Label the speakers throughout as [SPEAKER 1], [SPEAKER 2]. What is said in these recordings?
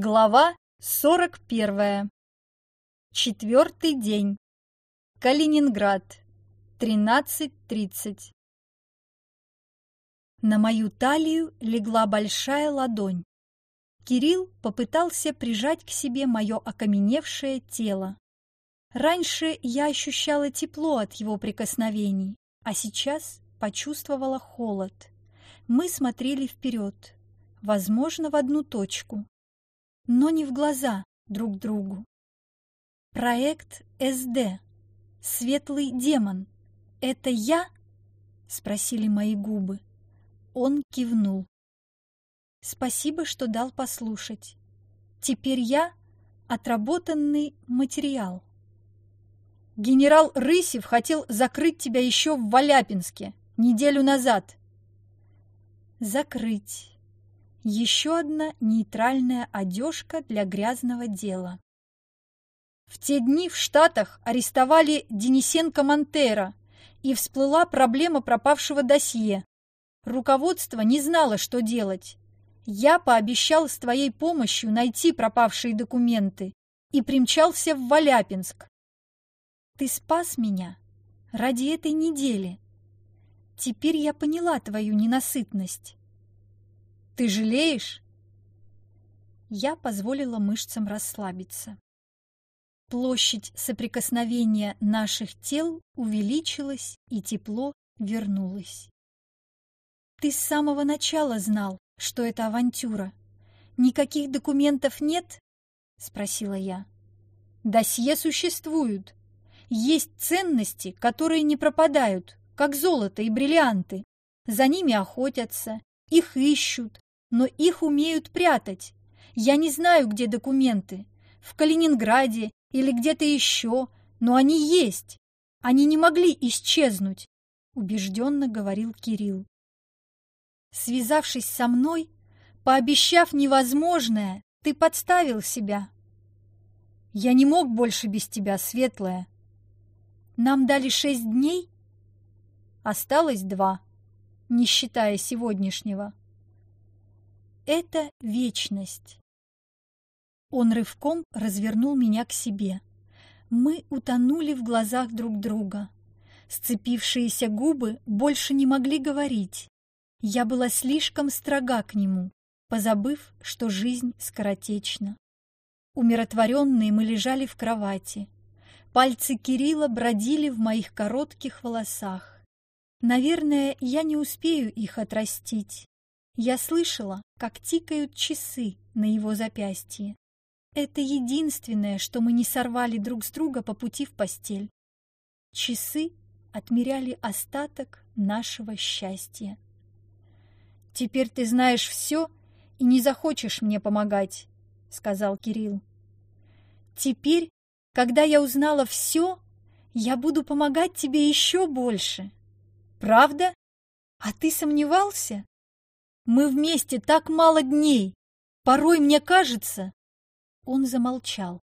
[SPEAKER 1] Глава 41. Четвертый день. Калининград. 13.30. На мою талию легла большая ладонь. Кирилл попытался прижать к себе мое окаменевшее тело. Раньше я ощущала тепло от его прикосновений, а сейчас почувствовала холод. Мы смотрели вперед, возможно, в одну точку но не в глаза друг другу. Проект СД. Светлый демон. Это я? Спросили мои губы. Он кивнул. Спасибо, что дал послушать. Теперь я отработанный материал. Генерал Рысев хотел закрыть тебя еще в Валяпинске неделю назад. Закрыть. Еще одна нейтральная одежка для грязного дела. В те дни в Штатах арестовали Денисенко Монтера, и всплыла проблема пропавшего досье. Руководство не знало, что делать. Я пообещал с твоей помощью найти пропавшие документы и примчался в Валяпинск. Ты спас меня ради этой недели. Теперь я поняла твою ненасытность. Ты жалеешь?» Я позволила мышцам расслабиться. Площадь соприкосновения наших тел увеличилась, и тепло вернулось. «Ты с самого начала знал, что это авантюра. Никаких документов нет?» — спросила я. «Досье существуют. Есть ценности, которые не пропадают, как золото и бриллианты. За ними охотятся, их ищут, но их умеют прятать. Я не знаю, где документы. В Калининграде или где-то еще, но они есть. Они не могли исчезнуть, убежденно говорил Кирилл. Связавшись со мной, пообещав невозможное, ты подставил себя. Я не мог больше без тебя, Светлая. Нам дали шесть дней? Осталось два, не считая сегодняшнего это вечность. Он рывком развернул меня к себе. Мы утонули в глазах друг друга. Сцепившиеся губы больше не могли говорить. Я была слишком строга к нему, позабыв, что жизнь скоротечна. Умиротворенные мы лежали в кровати. Пальцы Кирилла бродили в моих коротких волосах. Наверное, я не успею их отрастить. Я слышала, как тикают часы на его запястье. Это единственное, что мы не сорвали друг с друга по пути в постель. Часы отмеряли остаток нашего счастья. «Теперь ты знаешь все и не захочешь мне помогать», — сказал Кирилл. «Теперь, когда я узнала все, я буду помогать тебе еще больше. Правда? А ты сомневался?» Мы вместе так мало дней. Порой мне кажется...» Он замолчал.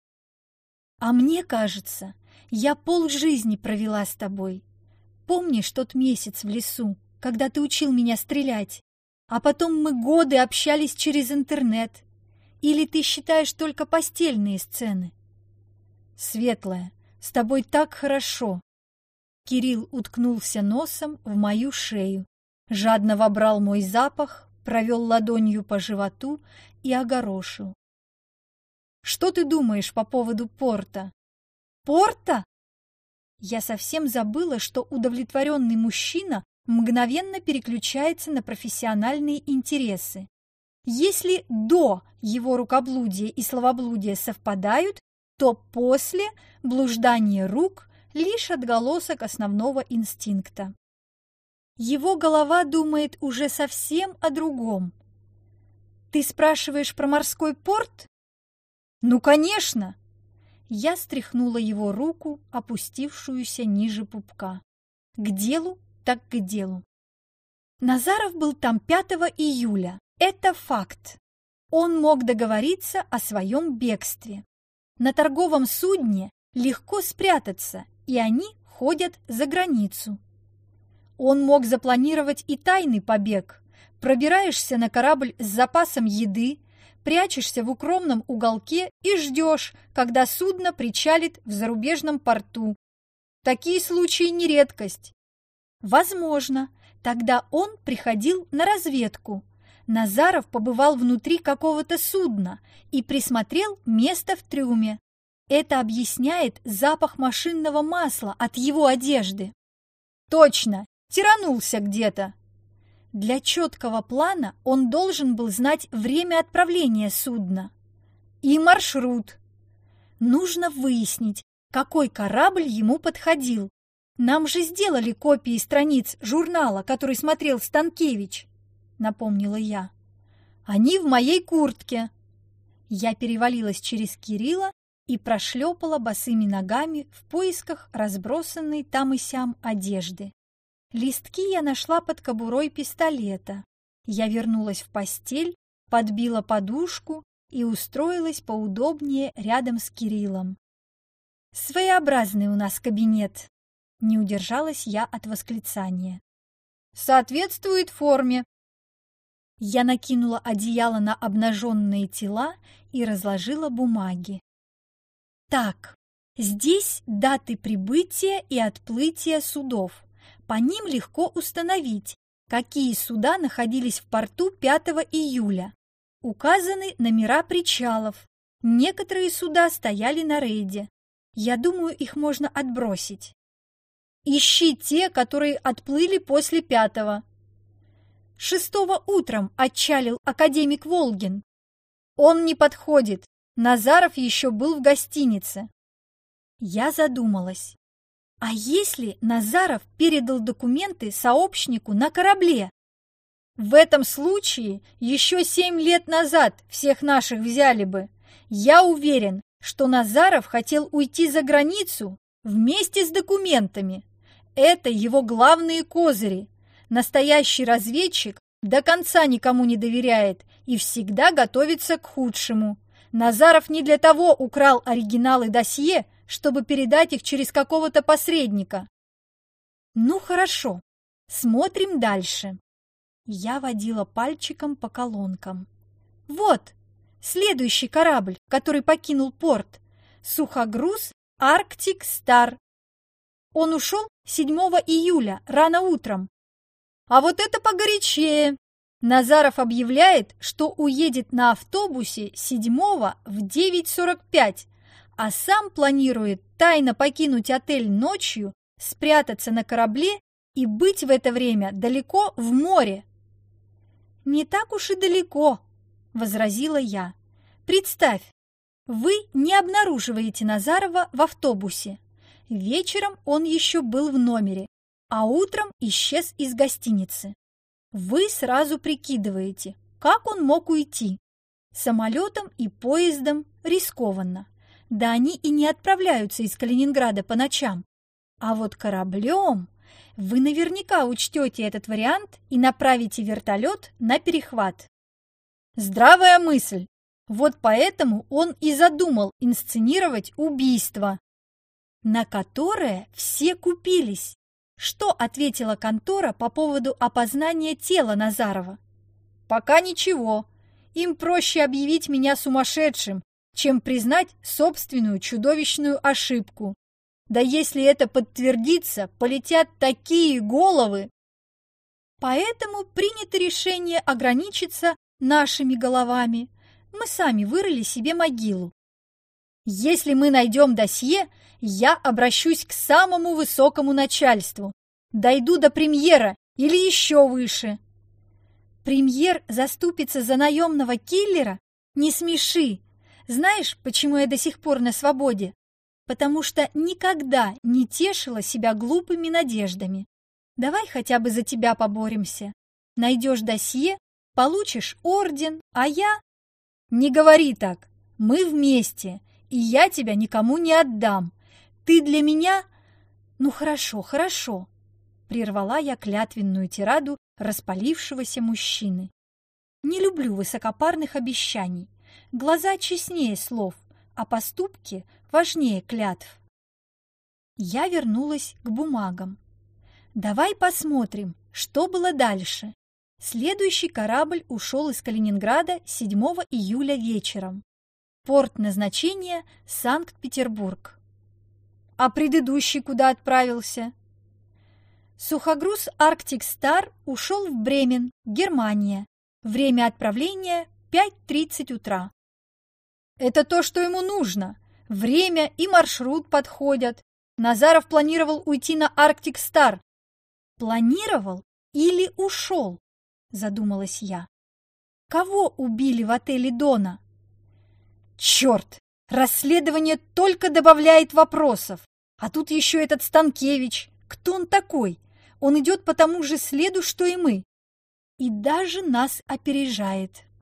[SPEAKER 1] «А мне кажется, я полжизни провела с тобой. Помнишь тот месяц в лесу, когда ты учил меня стрелять? А потом мы годы общались через интернет. Или ты считаешь только постельные сцены?» «Светлая, с тобой так хорошо!» Кирилл уткнулся носом в мою шею, жадно вобрал мой запах, провел ладонью по животу и огорошил. «Что ты думаешь по поводу порта?» «Порта?» Я совсем забыла, что удовлетворенный мужчина мгновенно переключается на профессиональные интересы. Если до его рукоблудия и словоблудия совпадают, то после блуждание рук лишь отголосок основного инстинкта. Его голова думает уже совсем о другом. «Ты спрашиваешь про морской порт?» «Ну, конечно!» Я стряхнула его руку, опустившуюся ниже пупка. К делу, так к делу. Назаров был там 5 июля. Это факт. Он мог договориться о своем бегстве. На торговом судне легко спрятаться, и они ходят за границу. Он мог запланировать и тайный побег. Пробираешься на корабль с запасом еды, прячешься в укромном уголке и ждешь, когда судно причалит в зарубежном порту. Такие случаи не редкость. Возможно, тогда он приходил на разведку. Назаров побывал внутри какого-то судна и присмотрел место в трюме. Это объясняет запах машинного масла от его одежды. Точно, тиранулся где-то. Для четкого плана он должен был знать время отправления судна и маршрут. Нужно выяснить, какой корабль ему подходил. Нам же сделали копии страниц журнала, который смотрел Станкевич, напомнила я. Они в моей куртке. Я перевалилась через Кирилла и прошлепала босыми ногами в поисках разбросанной там и сям одежды. Листки я нашла под кобурой пистолета. Я вернулась в постель, подбила подушку и устроилась поудобнее рядом с Кириллом. «Своеобразный у нас кабинет!» Не удержалась я от восклицания. «Соответствует форме!» Я накинула одеяло на обнаженные тела и разложила бумаги. «Так, здесь даты прибытия и отплытия судов. По ним легко установить, какие суда находились в порту 5 июля. Указаны номера причалов. Некоторые суда стояли на рейде. Я думаю, их можно отбросить. Ищи те, которые отплыли после пятого. Шестого утром отчалил академик Волгин. Он не подходит. Назаров еще был в гостинице. Я задумалась. А если Назаров передал документы сообщнику на корабле? В этом случае еще семь лет назад всех наших взяли бы. Я уверен, что Назаров хотел уйти за границу вместе с документами. Это его главные козыри. Настоящий разведчик до конца никому не доверяет и всегда готовится к худшему. Назаров не для того украл оригиналы досье, чтобы передать их через какого-то посредника. Ну хорошо, смотрим дальше. Я водила пальчиком по колонкам. Вот, следующий корабль, который покинул порт. Сухогруз «Арктик Стар». Он ушел 7 июля, рано утром. А вот это погорячее. Назаров объявляет, что уедет на автобусе 7 в 9.45, а сам планирует тайно покинуть отель ночью, спрятаться на корабле и быть в это время далеко в море. «Не так уж и далеко», — возразила я. «Представь, вы не обнаруживаете Назарова в автобусе. Вечером он еще был в номере, а утром исчез из гостиницы. Вы сразу прикидываете, как он мог уйти. Самолетом и поездом рискованно. Да они и не отправляются из Калининграда по ночам. А вот кораблем вы наверняка учтете этот вариант и направите вертолет на перехват. Здравая мысль. Вот поэтому он и задумал инсценировать убийство, на которое все купились. Что ответила контора по поводу опознания тела Назарова? Пока ничего. Им проще объявить меня сумасшедшим, чем признать собственную чудовищную ошибку. Да если это подтвердится, полетят такие головы. Поэтому принято решение ограничиться нашими головами. Мы сами вырыли себе могилу. Если мы найдем досье, я обращусь к самому высокому начальству. Дойду до премьера или еще выше. Премьер заступится за наемного киллера? Не смеши, знаешь, почему я до сих пор на свободе? Потому что никогда не тешила себя глупыми надеждами. Давай хотя бы за тебя поборемся. Найдешь досье, получишь орден, а я... Не говори так. Мы вместе, и я тебя никому не отдам. Ты для меня... Ну хорошо, хорошо. Прервала я клятвенную тираду распалившегося мужчины. Не люблю высокопарных обещаний. Глаза честнее слов, а поступки важнее клятв. Я вернулась к бумагам. Давай посмотрим, что было дальше. Следующий корабль ушел из Калининграда 7 июля вечером. Порт назначения – Санкт-Петербург. А предыдущий куда отправился? Сухогруз «Арктик Стар» ушел в Бремен, Германия. Время отправления – 5.30 утра. Это то, что ему нужно. Время и маршрут подходят. Назаров планировал уйти на «Арктик Стар». Планировал или ушел? Задумалась я. Кого убили в отеле Дона? Черт! Расследование только добавляет вопросов. А тут еще этот Станкевич. Кто он такой? Он идет по тому же следу, что и мы. И даже нас опережает.